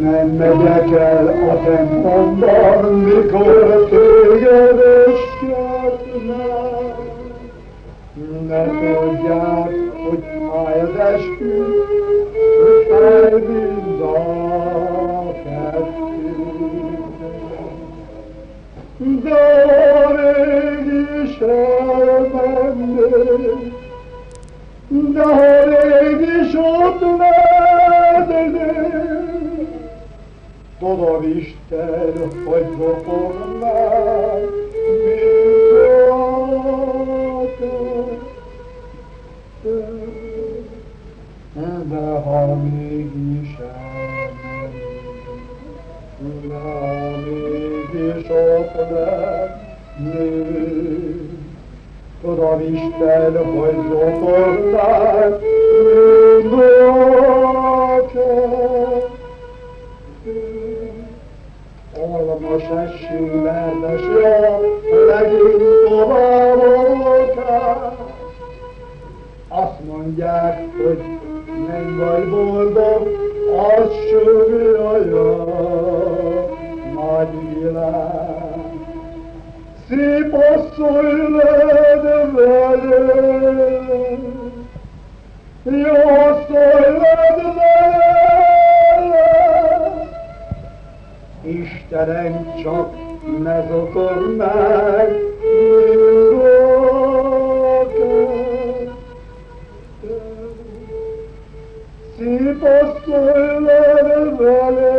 Nem megyek el a templomban, mikor téged. Ne tudják, hogy fáj az eskü, hogy fáj mind a kettő. De mégis elmennék, Tudom Isten, hogy rokon már, mint de ha mégis elmennék, de mégis ott lennék, Tudom Isten, hogy rokon almas eső verdes jó, legint tovább Azt mondják, hogy nem vagy boldog, az sörülja nagy világ. Szép asszony led جداین چوک نذورت مے کو سی پوسٹ لے لے والے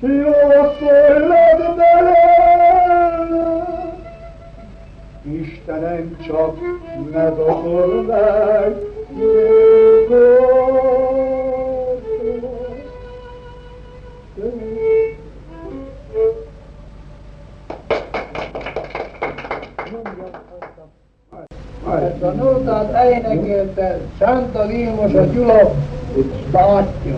سی واسته لے دے والے ایشتائیں Että nuutaan äinäkin, että Santo Viimosa Julo, Paatio.